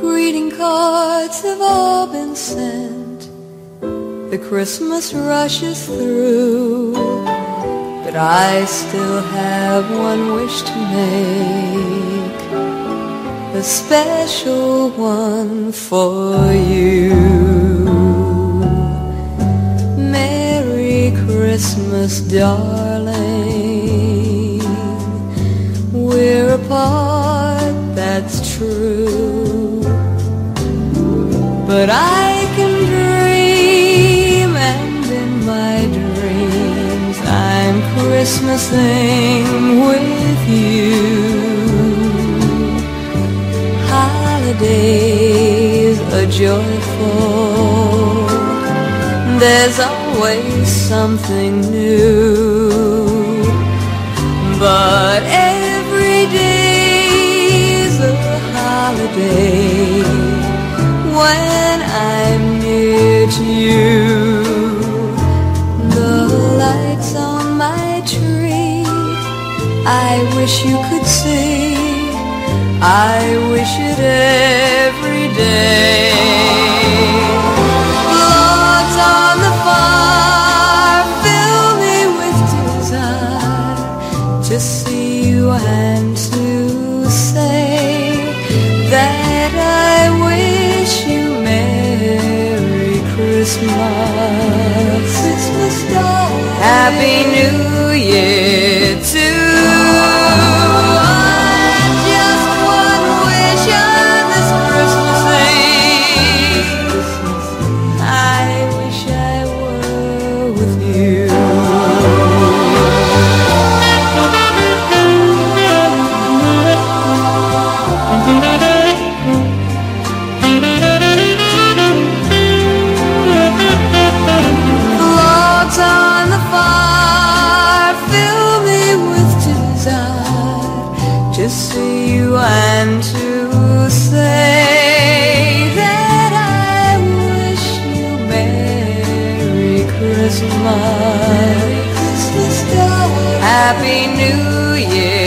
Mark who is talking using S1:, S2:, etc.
S1: Greeting cards have all been sent. The Christmas rushes through. But I still have one wish to make. A special one for you. Merry Christmas, darling. We're apart, that's true. But I can dream, and in my dreams, I'm Christmasing with you. Holidays are joyful. There's always something new. I wish you could see. I wish it every day. Logs on the fire fill me with desire to see you and to say that I wish you Merry Christmas. Christmas darling. Happy New Year Christmas. Happy New Year.